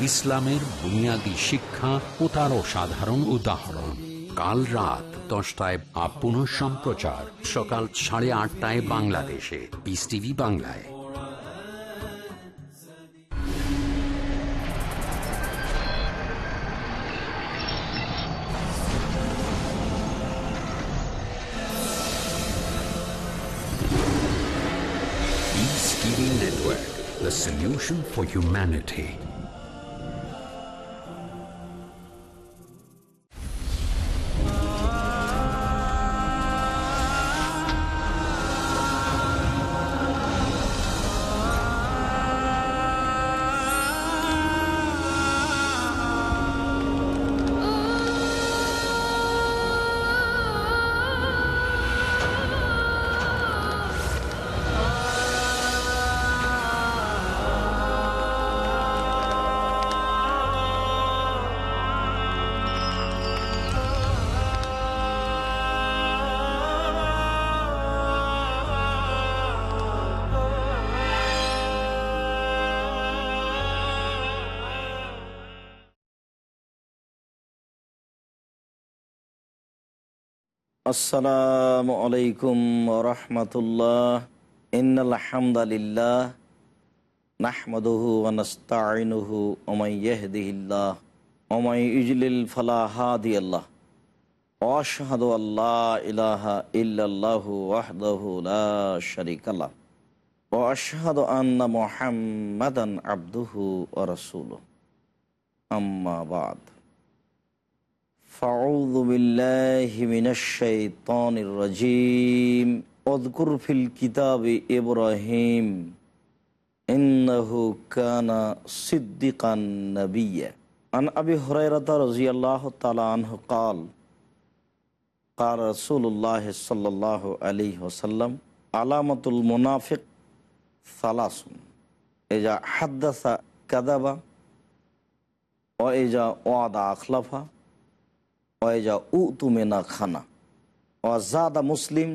ইসলামের বুনিয়াদী শিক্ষা ও তার অসাধারণ উদাহরণ। কাল রাত দশটায় আপ পুনঃ সম্প্রচার। সকাল সাড়ে আটটায় বাংলাদেশে। পিস টিভি বাংলায়। The solution for humanity. আসসালামু আলাইকুম রহমতুল্লাহ ইন্নাল হামদালিল্লাহ নাহমাদুহু ওয়া নাস্তাঈনুহু ওয়া মান ইয়াহদিহিল্লাহ ওয়া মান ইজলিল ফালা হাদিয়াল্লাহ ওয়া আশহাদু আল্লা ইলাহা ইল্লাল্লাহু ওয়াহদাহু লা শারীকা লাহ ওয়া আশহাদু আন্না মুহাম্মাদান আবদুহু ওয়া রাসূলুহু আম্মা বাদ فأعوذ بالله من الشيطان الرجيم. اذكر في الكتاب إبراهيم إنه كان صدقا نبيا. عن أبي هريرة رضي الله تعالى عنه قال قال رسول الله صلى الله عليه وسلم علامة المنافق ثلاث. إذا حدث كذب وإذا وعد أخلفه ওয়াইজা উ তুমেনা খানা। ওয়াজাদা মুসলিম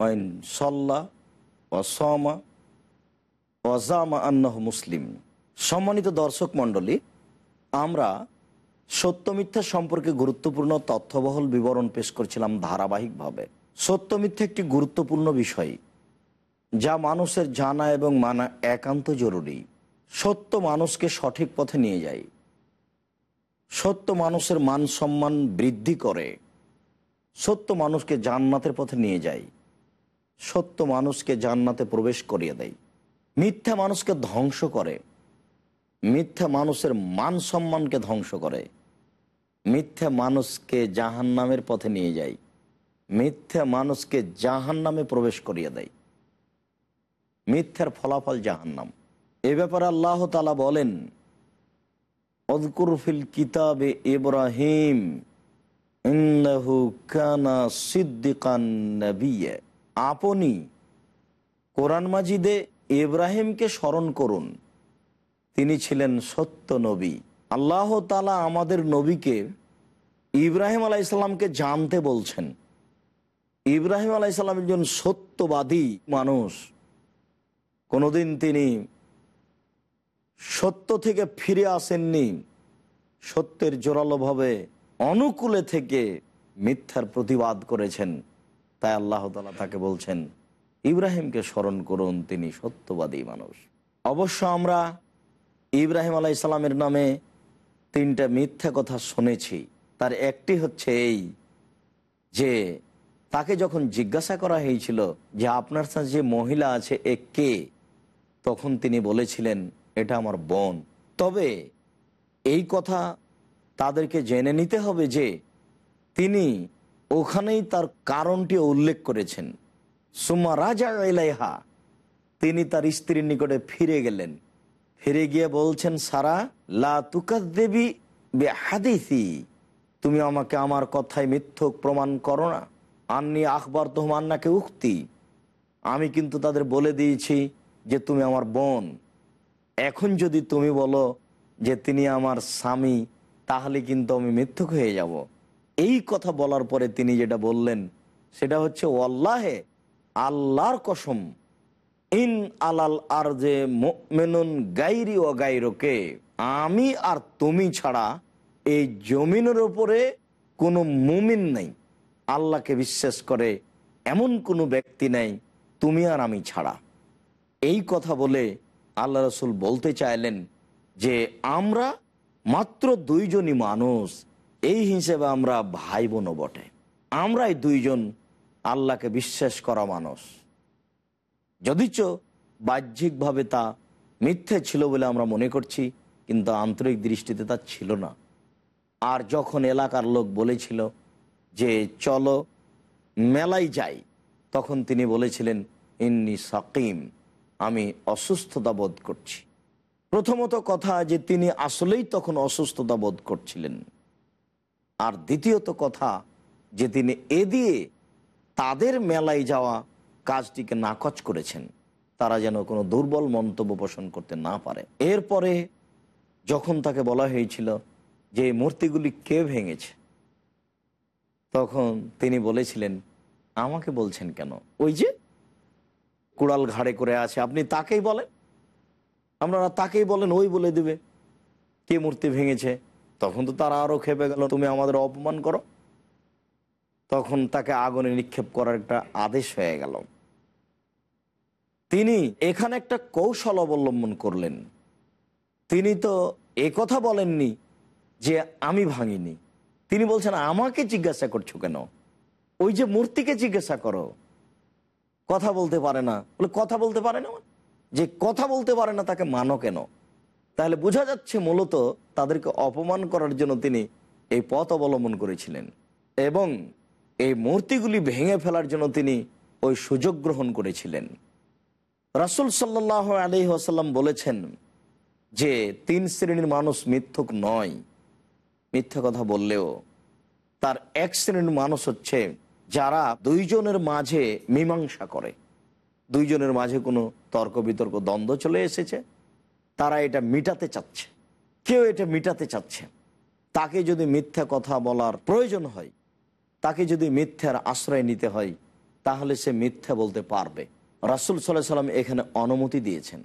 ওয়াইন সল্লা ও সমা ওয়াজামা আন্নাহ মুসলিম। সম্মানিত দর্শক মণ্ডলী, আমরা সত্য মিথ্যা সম্পর্কে গুরুত্বপূর্ণ তথ্যবহল বিবরণ পেশ করছিলাম ধারাবাহিকভাবে। সত্য মিথ্যা একটি গুরুত্বপূর্ণ বিষয়, যা মানুষের জানা এবং মানা একান্ত জরুরি। সত্য মানুষকে সঠিক পথে নিয়ে যায়। সত্য মানুষের মান সম্মান বৃদ্ধি করে। সত্য মানুষকে জান্নাতের পথে নিয়ে যায় সত্য মানুষকে জান্নাতে প্রবেশ করিয়ে দেয় মিথ্যা মানুষকে ধ্বংস করে। মিথ্যা মানুষের মান সম্মানকে ধ্বংস করে। মিথ্যা মানুষকে জাহান নামের পথে নিয়ে যায় মিথ্যা মানুষকে জাহান নামে প্রবেশ করিয়ে দেয় মিথ্যার ফলাফল জাহান্নাম। এ ব্যাপারে আল্লাহ তালা বলেন অদকুর ফিল কিতাবে ইব্রাহিম কানা আপনি কোরআন মাজিদে ইব্রাহিমকে স্মরণ করুন। তিনি ছিলেন সত্য নবী। আল্লাহ তালা আমাদের নবীকে ইব্রাহিম আলাইসাল্লামকে জানতে বলছেন। ইব্রাহিম আলাইসাল্লাম একজন সত্যবাদী মানুষ। কোনোদিন তিনি সত্য থেকে ফিরে আসেননি। সত্যের জোরালোভাবে অনুকূলে থেকে মিথ্যার প্রতিবাদ করেছেন। তাই আল্লাহ তালা তাকে বলছেন, ইব্রাহিমকে স্মরণ করুন, তিনি সত্যবাদী মানুষ। অবশ্য আমরা ইব্রাহিম আলাই ইসলামের নামে তিনটা মিথ্যা কথা শুনেছি। তার একটি হচ্ছে এই যে, তাকে যখন জিজ্ঞাসা করা হয়েছিল যে, আপনার সাথে যে মহিলা আছে, এ কে? তখন তিনি বলেছিলেন এটা আমার বোন। তবে এই কথা তাদেরকে জেনে নিতে হবে যে তিনি ওখানেই তার কারণটি উল্লেখ করেছেন। সুমা রাজা এলাইহা তিনি তার স্ত্রীর নিকটে ফিরে গেলেন। ফিরে গিয়ে বলছেন, সারা, লা তুকাদ দেবী বে হাদিসি তুমি আমাকে আমার কথায় মিথ্যক প্রমাণ করো না। আন্নি আখবর তোহম আন্নাকে উক্তি। আমি কিন্তু তাদের বলে দিয়েছি যে তুমি আমার বোন। এখন যদি তুমি বলো যে তিনি আমার স্বামী, তাহলে কিন্তু আমি মিথ্যুক হয়ে যাব। এই কথা বলার পরে তিনি যেটা বললেন, সেটা হচ্ছে, ওয়াল্লাহে, আল্লাহর কসম, ইন আলাল আর যে মেনুন গাইরি ও গাইরকে, আমি আর তুমি ছাড়া এই জমিনের ওপরে কোনো মুমিন নেই। আল্লাহকে বিশ্বাস করে এমন কোনো ব্যক্তি নেই, তুমি আর আমি ছাড়া। এই কথা বলে আল্লাহ রসুল বলতে চাইলেন যে আমরা মাত্র দুইজনই মানুষ, এই হিসেবে আমরা ভাই বোনও বটে। আমরাই দুইজন আল্লাহকে বিশ্বাস করা মানুষ। যদিচ বাহ্যিকভাবে তা মিথ্যে ছিল বলে আমরা মনে করছি, কিন্তু আন্তরিক দৃষ্টিতে তা ছিল না। আর যখন এলাকার লোক বলেছিল যে, চলো মেলায় যাই, তখন তিনি বলেছিলেন, ইন্নি সাকিম। আমি অসুস্থতা বোধ করছি। প্রথমত কথা যে তিনি আসলেই তখন অসুস্থতা বোধ করছিলেন। আর দ্বিতীয়ত কথা যে তিনি এ দিয়ে তাদের মেলায় যাওয়া কাজটিকে নাকচ করেছেন। তারা যেন কোনো দুর্বল মন্তব্য পোষণ করতে না পারে। এরপরে যখন তাকে বলা হয়েছিল যে মূর্তিগুলি কে ভেঙেছে, তখন তিনি বলেছিলেন, আমাকে বলছেন কেন? ওই যে কুড়াল ঘাড়ে করে আছে। আপনি তাকেই বলেন। আপনারা তাকেই বলেন, ওই বলে দেবে। কে মূর্তি ভেঙেছে? তখন তো তারা আরও খেপে গেল, তুমি আমাদের অপমান করো। তখন তাকে আগুনে নিক্ষেপ করার একটা আদেশ হয়ে গেল। তিনি এখানে একটা কৌশল অবলম্বন করলেন। তিনি তো এ কথা বলেননি যে আমি ভাঙিনি। তিনি বলছেন, আমাকে জিজ্ঞাসা করছ কেন? ওই যে মূর্তিকে জিজ্ঞাসা করো। কথা বলতে পারে না। বলে, কথা বলতে পারে না মানে? যে কথা বলতে পারে না, তাকে মানো কেন? তাহলে বোঝা যাচ্ছে মূলত তাদেরকে অপমান করার জন্য তিনি এই পথ অবলম্বন করেছিলেন এবং এই মূর্তিগুলি ভেঙে ফেলার জন্য তিনি ওই সুযোগ গ্রহণ করেছিলেন। রাসুল সাল্লাহ আলি আসাল্লাম বলেছেন যে, তিন শ্রেণির মানুষ মিথ্যুক নয়। মিথ্যা কথা বললেও তার এক শ্রেণির মানুষ হচ্ছে যারা দুইজনের মাঝে মীমাংসা করে, দুইজনের মাঝে কোনো তর্ক বিতর্ক দ্বন্দ্ব চলে এসেছে, তারা এটা মিটাতে চাচ্ছে। কেউ এটা মিটাতে চাচ্ছে তাকে যদি মিথ্যা কথা বলার প্রয়োজন হয়, তাকে যদি মিথ্যার আশ্রয় নিতে হয়, তাহলে সে মিথ্যা বলতে পারবে। রাসুল সাল্লাহ সাল্লাম এখানে অনুমতি দিয়েছেন,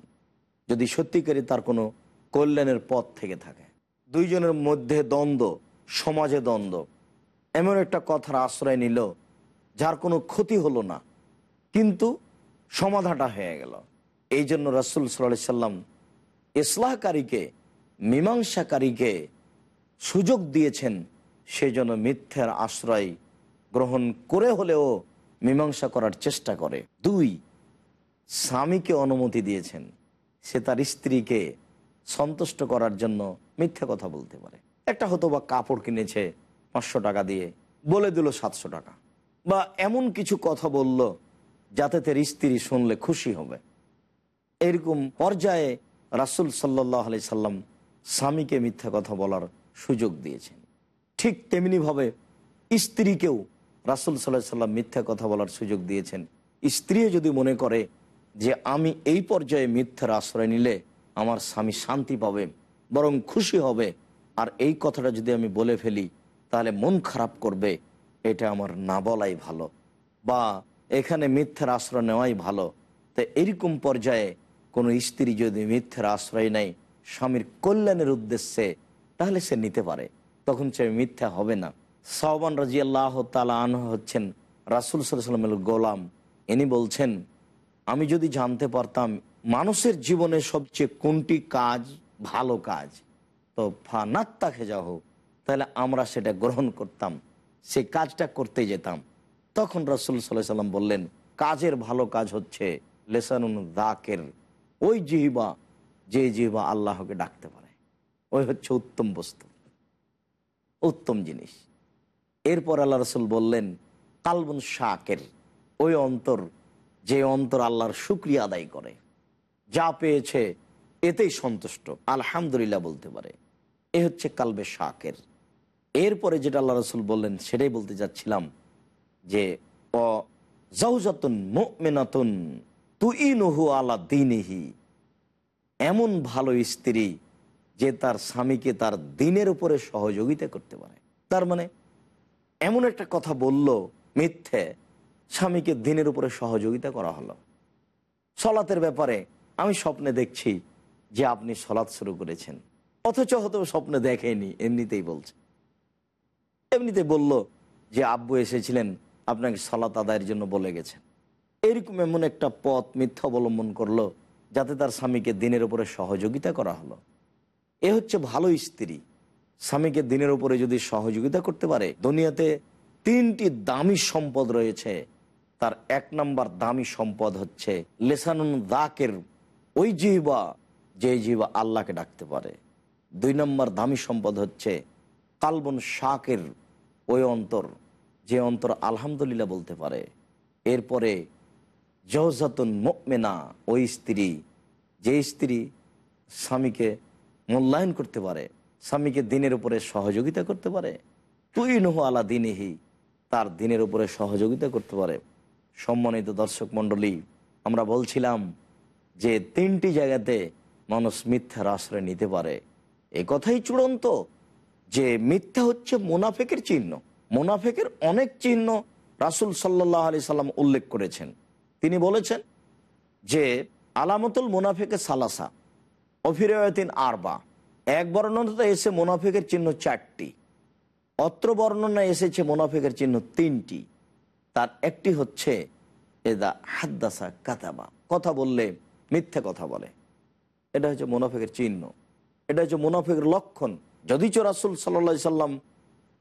যদি সত্যিকারই তার কোনো কল্যাণের পথ থেকে থাকে। দুইজনের মধ্যে দ্বন্দ্ব, সমাজে দ্বন্দ্ব, এমন একটা কথার আশ্রয় নিল যার কোনো ক্ষতি হলো না। কিন্তু সমাধাটা হয়ে গেল। এই জন্য রাসুল সাল্লাহ সাল্লাম ইসলাহকারীকে, মীমাংসাকারীকে সুযোগ দিয়েছেন সেজন্য মিথ্যার আশ্রয় গ্রহণ করে হলেও মীমাংসা করার চেষ্টা করে। দুই, স্বামীকে অনুমতি দিয়েছেন। সে তার স্ত্রীকে সন্তুষ্ট করার জন্য মিথ্যা কথা বলতে পারে। একটা হতো বা কাপড় কিনেছে পাঁচশো টাকা দিয়ে, বলে দিল সাতশো টাকা। বা এমন কিছু কথা বলল যাতে তার স্ত্রী শুনলে খুশি হবে। এরকম পর্যায়ে রাসুল সাল্লাহ আলি সাল্লাম স্বামীকে মিথ্যা কথা বলার সুযোগ দিয়েছেন। ঠিক তেমনিভাবে স্ত্রীকেও রাসুল সাল্লাহ সাল্লাম মিথ্যা কথা বলার সুযোগ দিয়েছেন। স্ত্রী যদি মনে করে যে আমি এই পর্যায়ে মিথ্যার আশ্রয় নিলে আমার স্বামী শান্তি পাবে, বরং খুশি হবে, আর এই কথাটা যদি আমি বলে ফেলি, তাহলে মন খারাপ করবে এটা আমার না বলাই ভালো, বা এখানে মিথ্যার আশ্রয় নেওয়াই ভালো। তো এরকম পর্যায়ে কোনো স্ত্রী যদি মিথ্যার আশ্রয় নেয় স্বামীর কল্যাণের উদ্দেশ্যে, তাহলে সে নিতে পারে। তখন সে মিথ্যা হবে না। সাহবান রাজি আল্লাহ তালা হচ্ছেন রাসুল সাল্লামের গোলাম। ইনি বলছেন, আমি যদি জানতে পারতাম মানুষের জীবনে সবচেয়ে কোনটি কাজ ভালো কাজ, তো ফানাত্তা খেজা হোক তাহলে আমরা সেটা গ্রহণ করতাম। সে কাজটা করতে যেতাম। তখন রসুল সাল্লাহ সাল্লাম বললেন, কাজের ভালো কাজ হচ্ছে লেসানুন দাকের ওই জিহিবা, যে জিহিবা আল্লাহকে ডাকতে পারে। ওই হচ্ছে উত্তম বস্তু, উত্তম জিনিস। এরপর আল্লাহ রসুল বললেন, কালবন শাকের, ওই অন্তর, যে অন্তর আল্লাহর শুক্রিয়া আদায় করে। যা পেয়েছে, এতেই সন্তুষ্ট। আলহামদুলিল্লাহ বলতে পারে। এ হচ্ছে কালবে শাকের। এরপরে যেটা আল্লাহ রসুল বললেন, সেটাই বলতে যাচ্ছিলাম যে আলা দিনহি। এমন ভালো স্ত্রী যে তার স্বামীকে তার দিনের উপরে সহযোগিতা করতে পারে। তার মানে এমন একটা কথা বলল মিথ্যে, স্বামীকে দিনের উপরে সহযোগিতা করা হলো। সলাতের ব্যাপারে আমি স্বপ্নে দেখছি যে আপনি সলাৎ শুরু করেছেন। অথচ হয়তো স্বপ্নে দেখেনি, এমনিতেই বলছে। এমনিতে বলল যে, আব্বু এসেছিলেন, আপনাকে সলাত আদায়ের জন্য বলে গেছেন। এরকম এমন একটা পথ মিথ্যা অবলম্বন করল, যাতে তার স্বামীকে দিনের উপরে সহযোগিতা করা হলো। এ হচ্ছে ভালো স্ত্রী। স্বামীকে দিনের উপরে যদি সহযোগিতা করতে পারে, দুনিয়াতে তিনটি দামি সম্পদ রয়েছে। তার এক নাম্বার দামি সম্পদ হচ্ছে, লেসানুন দাকের ওই জিহবা, যে জিহবা আল্লাহকে ডাকতে পারে। দুই নম্বর দামি সম্পদ হচ্ছে কালবন শাকের ওই অন্তর, যে অন্তর আলহামদুলিল্লাহ বলতে পারে। এরপরে জহজাতুন মেনা ওই স্ত্রী, যে স্ত্রী স্বামীকে মূল্যায়ন করতে পারে, স্বামীকে দিনের উপরে সহযোগিতা করতে পারে তুই নহ আলা দিনেহি, তার দিনের উপরে সহযোগিতা করতে পারে। সম্মানিত দর্শক মণ্ডলী, আমরা বলছিলাম যে তিনটি জায়গাতে মানুষ মিথ্যার আশ্রয় নিতে পারে। এ কথাই চূড়ান্ত। যে মিথ্যা হচ্ছে মোনাফেকের চিহ্ন। মোনাফেকের অনেক চিহ্ন রাসুল সাল্লাহ আলি সাল্লাম উল্লেখ করেছেন। তিনি বলেছেন যে, আলামতুল মুনাফেকে সালাসা, অফিরায়তিন আরবা, এক বর্ণনাতে এসে মোনাফেকের চিহ্ন চারটি, অত্র বর্ণনা এসেছে মোনাফেকের চিহ্ন তিনটি। তার একটি হচ্ছে এদা হাদ্দাসা কাতাবা কথা বললে মিথ্যে কথা বলে। এটা হচ্ছে মোনাফেকের চিহ্ন। এটা হচ্ছে মোনাফেকের লক্ষণ। যদিচ রাসুল সাল্লা সাল্লাম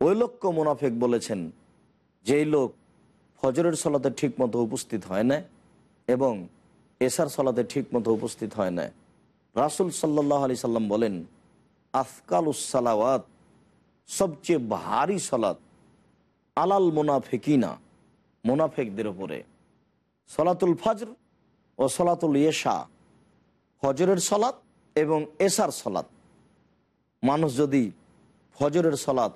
ওই লক্ষ্য মোনাফেক বলেছেন, যেই লোক ফজরের সলাতে ঠিক মতো উপস্থিত হয় না এবং এসার সলাতে ঠিক মতো উপস্থিত হয় না, রাসুল সাল্লাহ আলি সাল্লাম বলেন আফকালুসালাওয়াত সবচেয়ে ভারী সলাত আলাল মোনাফেকিনা, মোনাফেকদের ওপরে সলাতুল ফজর ও সলাতুল ইয়েশা, ফজরের সলাত এবং এসার সলাত মানুষ যদি ফজরের সলাত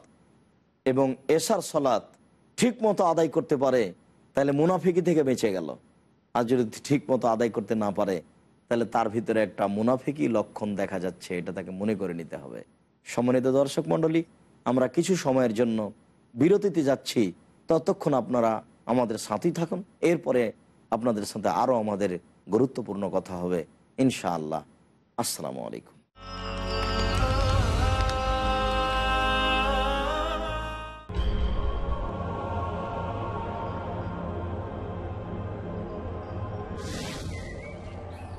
এবং এশার সলাত ঠিক মতো আদায় করতে পারে, তাহলে মুনাফিকি থেকে বেঁচে গেল। আর যদি ঠিক মতো আদায় করতে না পারে, তাহলে তার ভিতরে একটা মুনাফিকি লক্ষণ দেখা যাচ্ছে, এটা তাকে মনে করে নিতে হবে। সম্মানিত দর্শক মণ্ডলী, আমরা কিছু সময়ের জন্য বিরতিতে যাচ্ছি। ততক্ষণ আপনারা আমাদের সাথেই থাকুন। এরপরে আপনাদের সাথে আরও আমাদের গুরুত্বপূর্ণ কথা হবে, ইনশাআল্লাহ। আসসালামু আলাইকুম।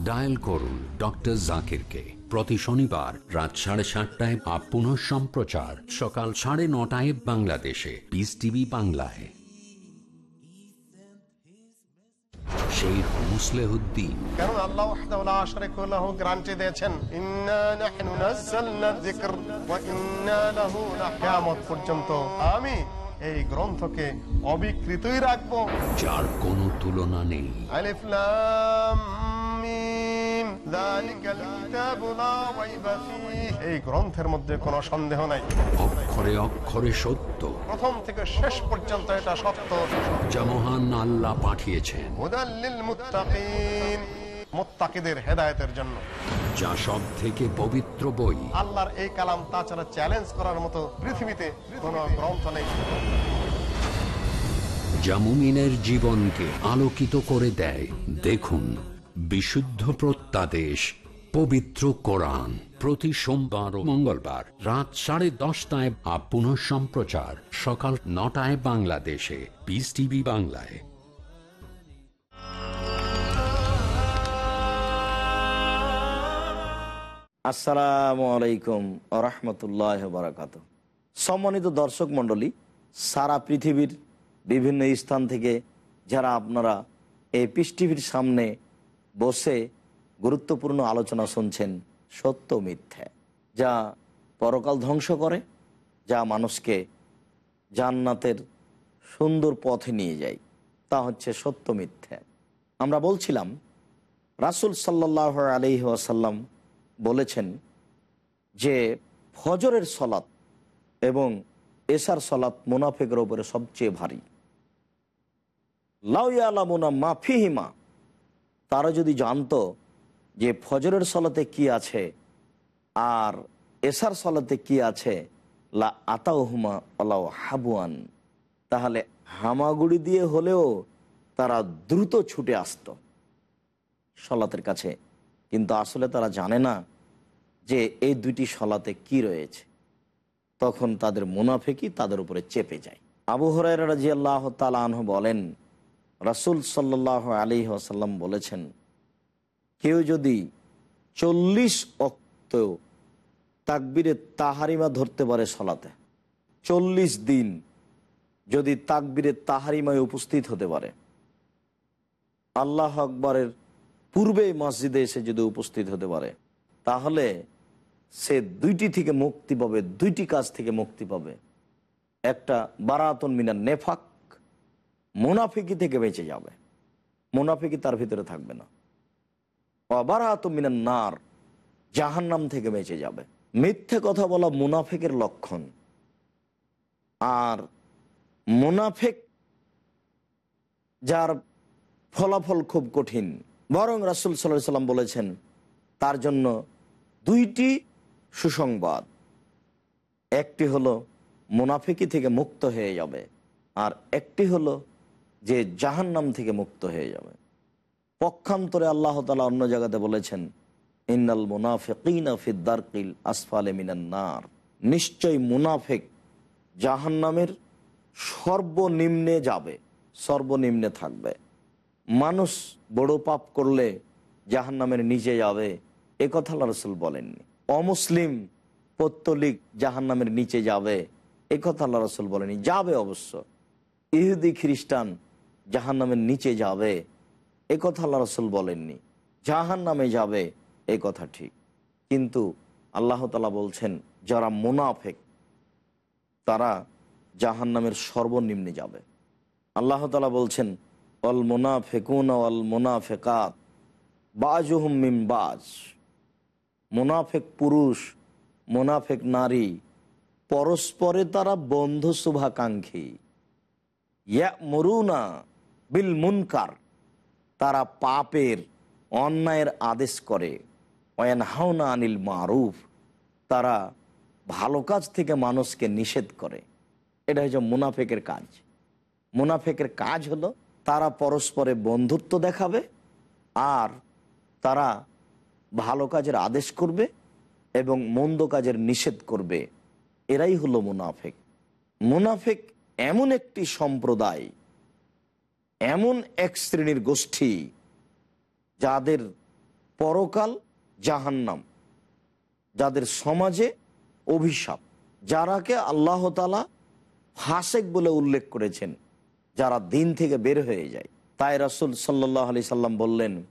dial করুন ডক্টর জাকিরকে। প্রতি শনিবার রাত সাড়ে সাতটায় বা পুনঃ সম্প্রচার। সকাল সাড়ে নটায় বাংলাদেশে। পিস টিভি বাংলায়। শেখ মুসলেহুদ্দিন। কারণ আল্লাহ লাহু গ্যারান্টি দিয়েছেন। ইন্না নাহনু নাযালনা যিকর ওয়া ইন্না লাহু কিয়ামত পর্যন্ত আমি এই গ্রন্থকে অবিকৃতই রাখব। যার কোনো তুলনা নেই। আলিফ লাম মিম যালিকাল কিতাবু লা রাইবা ফীহ এই গ্রন্থের মধ্যে কোনো সন্দেহ নাই। অক্ষরে অক্ষরে সত্য। প্রথম থেকে শেষ পর্যন্ত এটা সত্য। যা মহান আল্লাহ পাঠিয়েছেন। হুদাল্লিল মুত্তাকিন মুত্তাকিদের হেদায়েতের জন্য। যা সব থেকে পবিত্র বই। আল্লাহর এই কালাম তাছাড়া চ্যালেঞ্জ করার মতো পৃথিবীতে কোনো গ্রন্থ নেই। যা মুমিনের জীবনকে আলোকিত করে দেয়। দেখুন। বিশুদ্ধ প্রত্যাদেশ, পবিত্র কোরআন। প্রতি সোমবার ও মঙ্গলবার রাত সাড়ে দশটায় বা পুনঃ সম্প্রচার সকাল নটায় বাংলাদেশে। পিস টিভি বাংলায়। আসসালামু আলাইকুম রহমতুল্লাহ বারাকাত সম্মানিত দর্শক মণ্ডলী, সারা পৃথিবীর বিভিন্ন স্থান থেকে যারা আপনারা এই পিস টিভির সামনে বসে গুরুত্বপূর্ণ আলোচনা শুনছেন সত্য মিথ্যা, যা পরকাল ধ্বংস করে, যা মানুষকে জান্নাতের সুন্দর পথে নিয়ে যায়। তা হচ্ছে সত্য মিথ্যা। আমরা বলছিলাম, রাসুল সাল্লাহ আলি ওয়াসাল্লাম বলেছেন যে ফজরের সলাৎ এবং এশার সলাৎ মুনাফেকের ওপরে সবচেয়ে ভারী। লাউয়ালামুনা মাফিহিমা তারা যদি জানতো যে ফজরের সলাতে কি আছে আর এশার সলাতে কি আছে, লা আতাউহুমা আলাউ হাবুয়ান, তাহলে হামাগুড়ি দিয়ে হলেও তারা দ্রুত ছুটে আসতো সলাতের কাছে। কিন্তু আসলে তারা জানে না যে এই দুইটি সলাতে কি রয়েছে। তখন তাদের মুনাফেকি তাদের উপরে চেপে যায়। আবু হরাই রাজি আল্লাহ তালাহ বলেন রাসুল সাল্লাহ আলী আসাল্লাম বলেছেন, কেউ যদি চল্লিশ অক্ত তাকবিরে তাহারিমা ধরতে পারে সলাতে, চল্লিশ দিন যদি তাকবিরে তাহারিমায় উপস্থিত হতে পারে, আল্লাহ আকবরের পূর্বে মসজিদে এসে যদি উপস্থিত হতে পারে, তাহলে সে দুইটি থেকে মুক্তি পাবে, দুইটি কাজ থেকে মুক্তি পাবে। একটা বারাতন মিনার নেফাক মুনাফিকি থেকে বেঁচে যাবে। মুনাফিকি তার ভিতরে থাকবে না। অবারাত মিনার নার, জাহান্নাম থেকে বেঁচে যাবে। মিথ্যে কথা বলা মুনাফিকের লক্ষণ। আর মুনাফিক যার ফলাফল খুব কঠিন, বরং রাসুল সাল্লাহ সাল্লাম বলেছেন, তার জন্য দুইটি সুসংবাদ। একটি হলো, মুনাফিকি থেকে মুক্ত হয়ে যাবে, আর একটি হলো যে জাহান্নাম থেকে মুক্ত হয়ে যাবে। পক্ষান্তরে আল্লাহ তালা অন্য জায়গাতে বলেছেন, ইন্নাল মুনাফিকিনা ফিদ্দারকিল আসফালে মিনান্নার নিশ্চয় মুনাফেক জাহান্নামের সর্বনিম্নে যাবে, সর্বনিম্নে থাকবে। মানুষ বড় পাপ করলে জাহান নামের নিচে যাবে, এ কথা আল্লাহ বলেননি। অমুসলিম পত্তলিক জাহান নামের নিচে যাবে, এ কথা আল্লাহ রসুল বলেনি যাবে অবশ্য। ইহুদি খ্রিস্টান জাহান নামের নিচে যাবে। এ কথা আল্লাহ রসুল বলেননি। জাহান নামে যাবে, এ কথা ঠিক। কিন্তু আল্লাহ তালা বলছেন, যারা মোনাফেক, তারা জাহান নামের সর্বনিম্নে যাবে। আল্লাহ তালা বলছেন অল মুনাফেকুন অল মুনাফেকাত বাজুহুম মিম বাজ। মোনাফেক পুরুষ, মোনাফেক নারী, পরস্পরে তারা বন্ধু শুভাকাঙ্ক্ষী ইয়া মরুনা বিল মুনকার, তারা পাপের অন্যায়ের আদেশ করে। অয়ান হাওনা আনিল মারুফ, তারা ভালো কাজ থেকে মানুষকে নিষেধ করে। এটা হচ্ছে মুনাফেকের কাজ। মুনাফেকের কাজ হলো তারা পরস্পরে বন্ধুত্ব দেখাবে আর তারা ভালো কাজের আদেশ করবে এবং মন্দ কাজের নিষেধ করবে। এরাই হলো মুনাফেক। মুনাফেক এমন একটি সম্প্রদায় এমন এক শ্রেণির গোষ্ঠী যাদের পরকাল জাহান্নাম, যাদের সমাজে অভিশাপ, যারাকে আল্লাহ তালা ফাসেক বলে উল্লেখ করেছেন, যারা দিন থেকে বের হয়ে যায়। তাই রাসুল সাল্লাহ আলি সাল্লাম বললেন,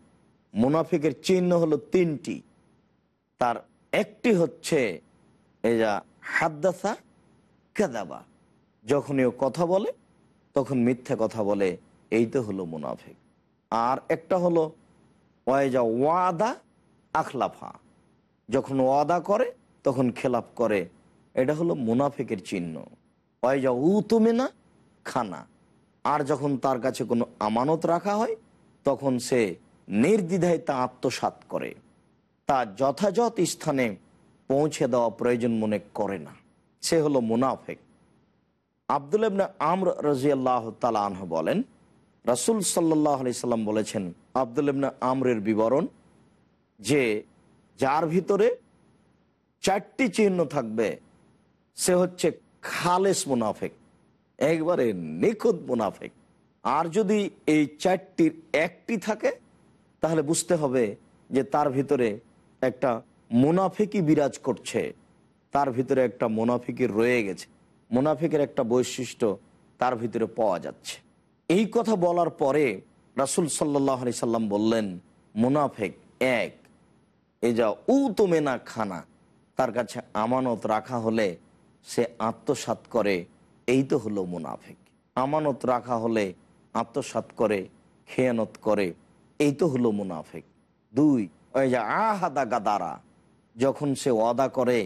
মুনাফিকের চিহ্ন হলো তিনটি। তার একটি হচ্ছে যা হাদ্দাসা কেদাবা। যখনই ও কথা বলে, তখন মিথ্যা কথা বলে। এই তো হলো মুনাফিক। আর একটা হলো ওয়াজা ওয়াদা আখলাফা। যখন ওয়াদা করে, তখন খেলাপ করে। এটা হলো মুনাফিকের চিহ্ন। ওয়াজা উতুমেনা খানা। আর যখন তার কাছে কোনো আমানত রাখা হয়, তখন সে নির্দ্বিধায় তা আত্মসাত করে। তা যথাযথ স্থানে পৌঁছে দেওয়া প্রয়োজন মনে করে না। সে হলো মুনাফেক। আবদুল আমর রাজিয়াল্লাহ তালাহ বলেন রাসুল সাল্লাহ আলি সাল্লাম বলেছেন আবদুল ইবনে আমরের বিবরণ যে যার ভিতরে চারটি চিহ্ন থাকবে, সে হচ্ছে খালেস মুনাফেক, একবারে নিখুঁত মুনাফেক। আর যদি এই চারটির একটি থাকে, তাহলে বুঝতে হবে যে তার ভিতরে একটা মুনাফিকই বিরাজ করছে, তার ভিতরে একটা মুনাফিকি রয়ে গেছে, মুনাফিকের একটা বৈশিষ্ট্য তার ভিতরে পাওয়া যাচ্ছে। এই কথা বলার পরে রাসুল সাল্লাহ আলি সাল্লাম বললেন, মুনাফেক, এক এ যা উতমেনা খানা, তার কাছে আমানত রাখা হলে সে আত্মসাত করে, এই তো হলো মুনাফেক। আমানত রাখা হলে আত্মসাত করে, খেয়ানত করে, এই তো হলো মুনাফেক। দুই ওই যে আহাদা গাদারা, যখন সে অদা করে,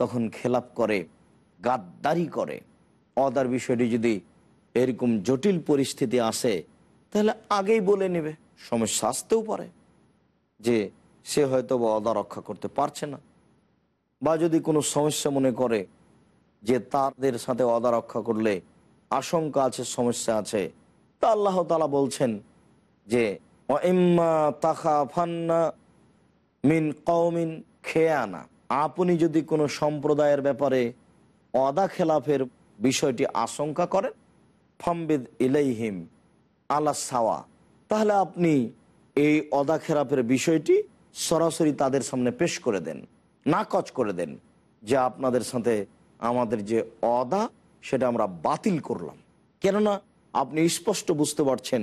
তখন খেলাপ করে, গাদ্দারি করে। অদার বিষয়টি যদি এরকম জটিল পরিস্থিতি আসে তাহলে আগেই বলে নেবে। সমস্যা আসতেও পারে যে সে হয়তো বা অদা রক্ষা করতে পারছে না। বা যদি কোনো সমস্যা মনে করে যে তাদের সাথে অদা রক্ষা করলে আশঙ্কা আছে, সমস্যা আছে, তা আল্লাহ তালা বলছেন যে অইম্মা তাখা ফান্না মিন কৌমিন খেয়ানা। আপনি যদি কোনো সম্প্রদায়ের ব্যাপারে অদা খেলাফের বিষয়টি আশঙ্কা করেন ফম্বিদ ইলাইহিম আলা সাওয়া। তাহলে আপনি এই অদা খেলাফের বিষয়টি সরাসরি তাদের সামনে পেশ করে দেন, নাকচ করে দেন যে আপনাদের সাথে আমাদের যে অদা, সেটা আমরা বাতিল করলাম। কেননা আপনি স্পষ্ট বুঝতে পারছেন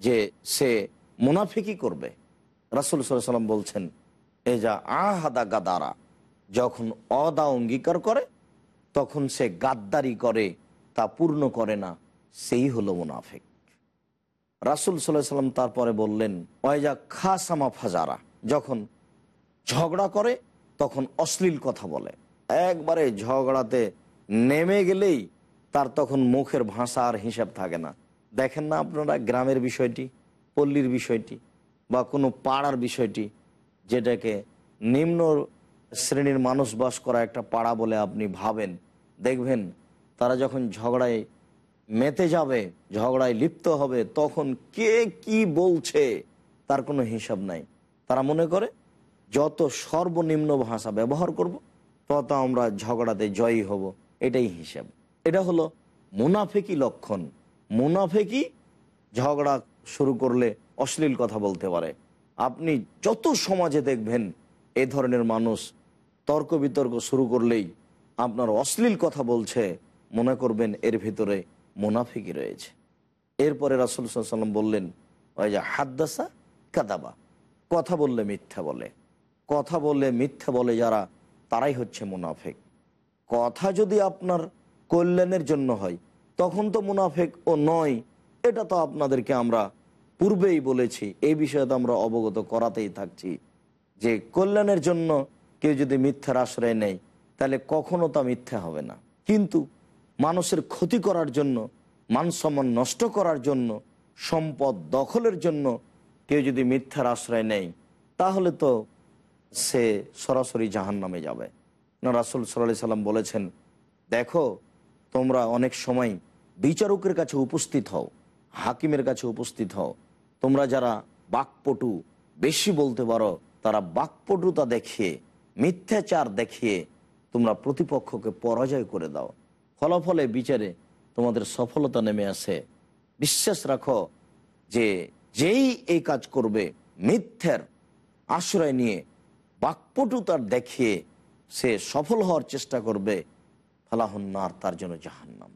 যে সে মুনাফিকি করবে। রাসুল সাল্লাম বলছেন এ যা আহাদা গাদারা। যখন অদা অঙ্গীকার করে, তখন সে গাদ্দারি করে, তা পূর্ণ করে না। সেই হলো মুনাফিক। রাসুল সাল্লাহ সাল্লাম তারপরে বললেন, ওয়াইজা খাসামা ফাজারা। যখন ঝগড়া করে, তখন অশ্লীল কথা বলে। একবারে ঝগড়াতে নেমে গেলেই তার তখন মুখের ভাষা আর হিসাব থাকে না। দেখেন না আপনারা গ্রামের বিষয়টি, পল্লীর বিষয়টি, বা কোনো পাড়ার বিষয়টি, যেটাকে নিম্ন শ্রেণির মানুষ বাস করা একটা পাড়া বলে আপনি ভাবেন। দেখবেন তারা যখন ঝগড়ায় মেতে যাবে, ঝগড়ায় লিপ্ত হবে, তখন কে কি বলছে তার কোনো হিসাব নাই। তারা মনে করে, যত সর্বনিম্ন ভাষা ব্যবহার করব, তত আমরা ঝগড়াতে জয়ী হব। এটাই হিসাব। এটা হলো মুনাফেকি লক্ষণ। মুনাফেকি ঝগড়া শুরু করলে অশ্লীল কথা বলতে পারে। আপনি যত সমাজে দেখবেন, এ ধরনের মানুষ তর্ক বিতর্ক শুরু করলেই আপনার অশ্লীল কথা বলছে, মনে করবেন এর ভিতরে মুনাফিকি রয়েছে। এরপরে রাসুল সাল্লাম বললেন, ওই যে হাদ্দাসা কাদাবা। কথা বললে মিথ্যা বলে। কথা বললে মিথ্যা বলে যারা, তারাই হচ্ছে মুনাফেক। কথা যদি আপনার কল্যাণের জন্য হয়, তখন তো মুনাফেক ও নয়। এটা তো আপনাদেরকে আমরা পূর্বেই বলেছি। এই বিষয়ে তো আমরা অবগত করাতেই থাকছি। যে কল্যাণের জন্য কেউ যদি মিথ্যার আশ্রয় নেয়, তাহলে কখনো তা মিথ্যা হবে না। কিন্তু মানুষের ক্ষতি করার জন্য মানসম্মান নষ্ট করার জন্য, সম্পদ দখলের জন্য কেউ যদি মিথ্যার আশ্রয় নেয়, তাহলে তো সে সরাসরি জাহান নামে যাবে। না, রাসুল সাল্লাহ সাল্লাম বলেছেন, দেখো, তোমরা অনেক সময় বিচারকের কাছে উপস্থিত হও, হাকিমের কাছে উপস্থিত হও। তোমরা যারা বাকপটু বেশি বলতে পারো, তারা বাকপটুতা দেখিয়ে, মিথ্যাচার দেখিয়ে তোমরা প্রতিপক্ষকে পরাজয় করে দাও। ফলাফলে বিচারে তোমাদের সফলতা নেমে আসে। বিশ্বাস রাখো যে যেই এই কাজ করবে, মিথ্যের আশ্রয় নিয়ে বাকপটুতার দেখিয়ে সে সফল হওয়ার চেষ্টা করবে ফালাহন্নার তার জন্য জাহান্নাম।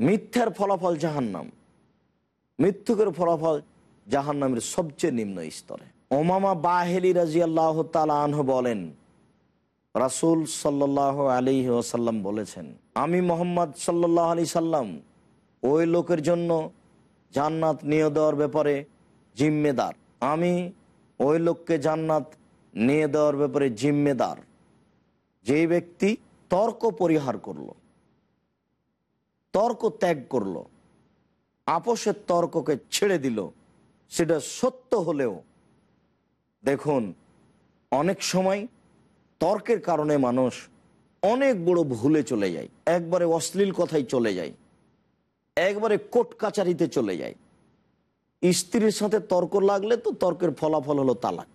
মিথ্যার ফলাফল জাহান্নাম। মৃত্যুকের ফলাফল জাহান্নামের সবচেয়ে নিম্ন স্তরে। ওমামা বাহেলি রাজি আল্লাহ বলেন, রাসুল সাল্লাহ আলী ওসাল্লাম বলেছেন আমি মোহাম্মদ সাল্লাহ আলি সাল্লাম ওই লোকের জন্য জান্নাত নিয়ে দেওয়ার ব্যাপারে জিম্মেদার। আমি ওই লোককে জান্নাত নিয়ে দেওয়ার ব্যাপারে জিম্মেদার। যে ব্যক্তি তর্ক পরিহার করল, তর্ক ত্যাগ করল, আপোষের তর্ককে ছেড়ে দিল, সেটা সত্য হলেও দেখুন, অনেক সময় তর্কের কারণে মানুষ অনেক বড় ভুলে চলে যায়। একবারে অশ্লীল কথাই চলে যায়। একবারে কোর্ট কাচারিতে চলে যায়। স্ত্রীর সাথে তর্ক লাগলে তো তর্কের ফলাফল হলো তালাক।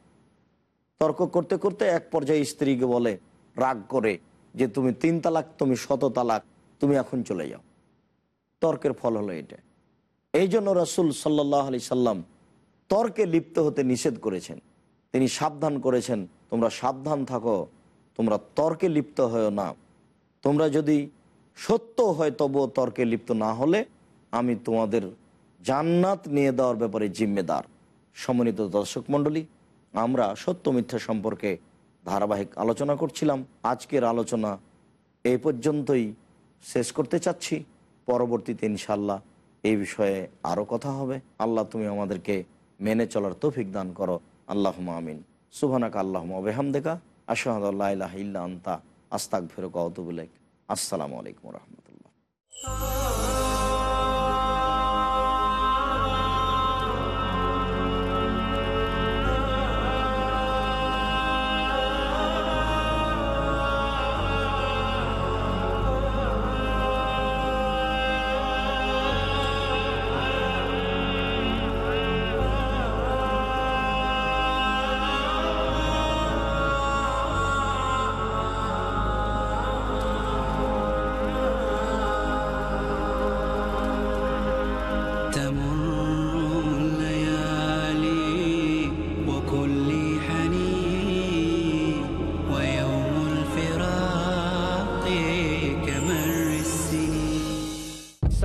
তর্ক করতে করতে এক পর্যায়ে স্ত্রীকে বলে, রাগ করে যে তুমি তিন তালাক, তুমি শত তালাক, তুমি এখন চলে যাও। তর্কের ফল হলো এটা। এই জন্য রসুল সাল্লাহ আলি সাল্লাম তর্কে লিপ্ত হতে নিষেধ করেছেন। তিনি সাবধান করেছেন, তোমরা সাবধান থাকো তোমরা তর্কে লিপ্ত হয়েও না। তোমরা যদি সত্য হয়, তবুও তর্কে লিপ্ত না হলে আমি তোমাদের জান্নাত নিয়ে দেওয়ার ব্যাপারে জিম্মেদার। সমন্বিত দর্শক মণ্ডলী, আমরা সত্য মিথ্যা সম্পর্কে ধারাবাহিক আলোচনা করছিলাম। আজকের আলোচনা এই পর্যন্তই শেষ করতে চাচ্ছি। পরবর্তীতে ইনশাল্লাহ এই বিষয়ে আরও কথা হবে। আল্লাহ তুমি আমাদেরকে মেনে চলার তৌফিক দান করো। আল্লাহ আমিন। সুবহানাক আল্লাহ বেহামদেকা। আশাহাদ আল্লাহ ইল্লা আস্তাক ফেরক অতবুলেক আসসালামু আলাইকুম রহমতুল্লাহ।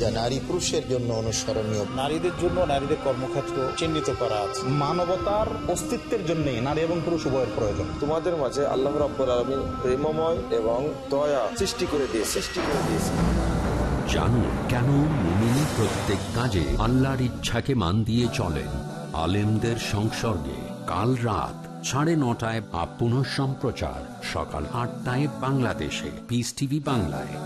যা নারী পুরুষের জন্য অনুসরণীয়। নারীদের জন্য নারীদের কর্মক্ষেত্র চিহ্নিত করা আছে। মানবতার অস্তিত্বের জন্য নারী এবং পুরুষ উভয়ের প্রয়োজন। তোমাদের মাঝে আল্লাহ রাব্বুল আলামিন প্রেমময় এবং দয়া সৃষ্টি করে দিয়ে সৃষ্টি করে দিয়েছে। জানুন কেন মুমিন প্রত্যেক কাজে আল্লাহর ইচ্ছাকে মান দিয়ে চলেন? আলেমদের সংসর্গে কাল রাত সাড়ে নটায় বা পুনঃ সম্প্রচার সকাল আটটায় বাংলাদেশে। পিস টিভি বাংলায়।